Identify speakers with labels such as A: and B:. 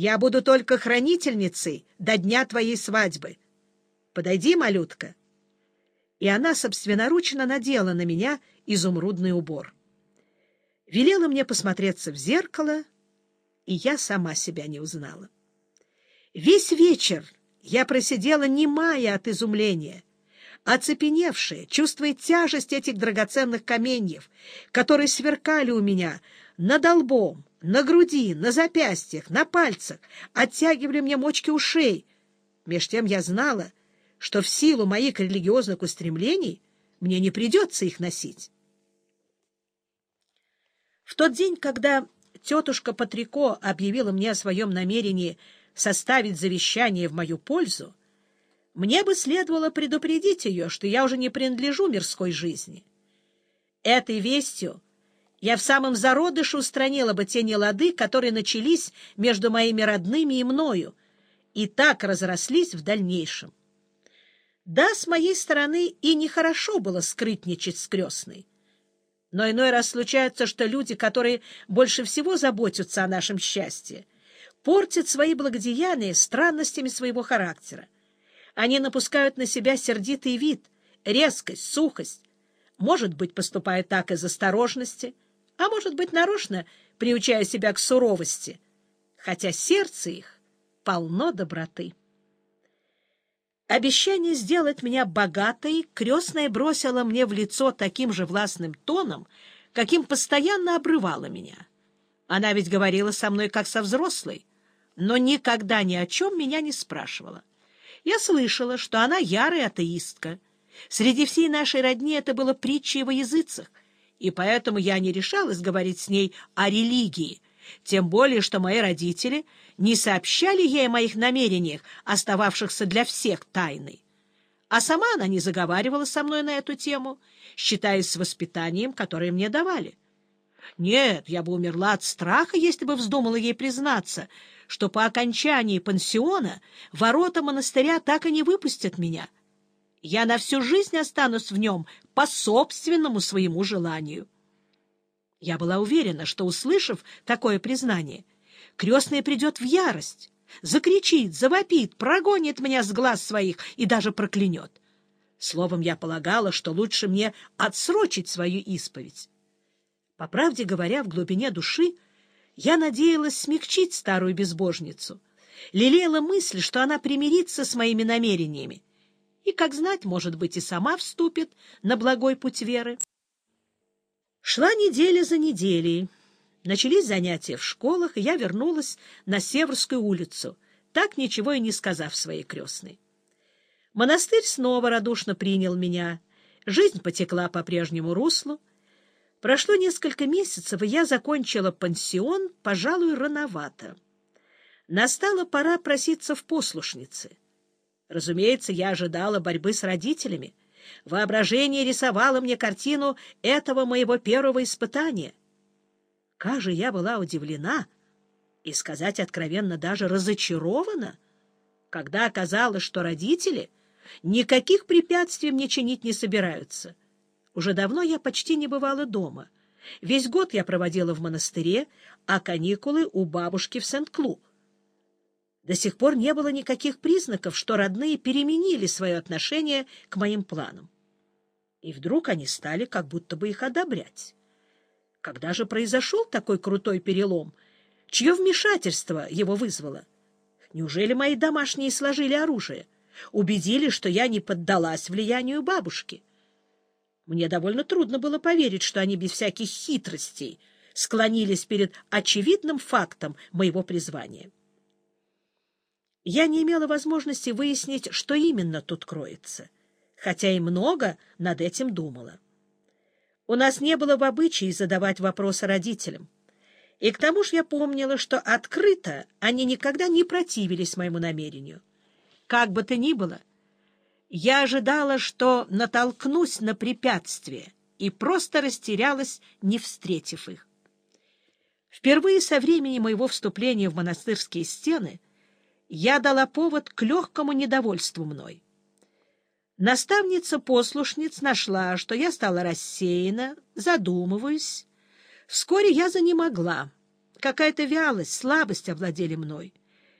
A: Я буду только хранительницей до дня твоей свадьбы. Подойди, малютка. И она собственноручно надела на меня изумрудный убор. Велела мне посмотреться в зеркало, и я сама себя не узнала. Весь вечер я просидела немая от изумления, оцепеневшая, чувствуя тяжесть этих драгоценных каменьев, которые сверкали у меня над лбом, на груди, на запястьях, на пальцах, оттягивали мне мочки ушей. Меж тем я знала, что в силу моих религиозных устремлений мне не придется их носить. В тот день, когда тетушка Патрико объявила мне о своем намерении составить завещание в мою пользу, мне бы следовало предупредить ее, что я уже не принадлежу мирской жизни. Этой вестью я в самом зародыше устранила бы те нелады, которые начались между моими родными и мною, и так разрослись в дальнейшем. Да, с моей стороны и нехорошо было скрытничать с крестной. Но иной раз случается, что люди, которые больше всего заботятся о нашем счастье, портят свои благодеяния странностями своего характера. Они напускают на себя сердитый вид, резкость, сухость. Может быть, поступают так из осторожности — а может быть, нарочно приучая себя к суровости, хотя сердце их полно доброты. Обещание сделать меня богатой крестная бросила мне в лицо таким же властным тоном, каким постоянно обрывала меня. Она ведь говорила со мной как со взрослой, но никогда ни о чем меня не спрашивала. Я слышала, что она ярая атеистка. Среди всей нашей родни это было притчей во языцах, и поэтому я не решалась говорить с ней о религии, тем более что мои родители не сообщали ей о моих намерениях, остававшихся для всех тайной. А сама она не заговаривала со мной на эту тему, считаясь с воспитанием, которое мне давали. Нет, я бы умерла от страха, если бы вздумала ей признаться, что по окончании пансиона ворота монастыря так и не выпустят меня — я на всю жизнь останусь в нем по собственному своему желанию. Я была уверена, что, услышав такое признание, крестная придет в ярость, закричит, завопит, прогонит меня с глаз своих и даже проклянет. Словом, я полагала, что лучше мне отсрочить свою исповедь. По правде говоря, в глубине души я надеялась смягчить старую безбожницу, лелеяла мысль, что она примирится с моими намерениями, и, как знать, может быть, и сама вступит на благой путь веры. Шла неделя за неделей. Начались занятия в школах, и я вернулась на Северскую улицу, так ничего и не сказав своей крестной. Монастырь снова радушно принял меня. Жизнь потекла по прежнему руслу. Прошло несколько месяцев, и я закончила пансион, пожалуй, рановато. Настала пора проситься в послушницы — Разумеется, я ожидала борьбы с родителями. Воображение рисовало мне картину этого моего первого испытания. Как же я была удивлена и, сказать откровенно, даже разочарована, когда оказалось, что родители никаких препятствий мне чинить не собираются. Уже давно я почти не бывала дома. Весь год я проводила в монастыре, а каникулы у бабушки в Сент-Клу. До сих пор не было никаких признаков, что родные переменили свое отношение к моим планам. И вдруг они стали как будто бы их одобрять. Когда же произошел такой крутой перелом? Чье вмешательство его вызвало? Неужели мои домашние сложили оружие? Убедили, что я не поддалась влиянию бабушки? Мне довольно трудно было поверить, что они без всяких хитростей склонились перед очевидным фактом моего призвания я не имела возможности выяснить, что именно тут кроется, хотя и много над этим думала. У нас не было в обычае задавать вопросы родителям. И к тому же я помнила, что открыто они никогда не противились моему намерению. Как бы то ни было, я ожидала, что натолкнусь на препятствие, и просто растерялась, не встретив их. Впервые со времени моего вступления в монастырские стены — я дала повод к легкому недовольству мной. Наставница послушниц нашла, что я стала рассеяна, задумываюсь. Вскоре я занемогла. Какая-то вялость, слабость овладели мной.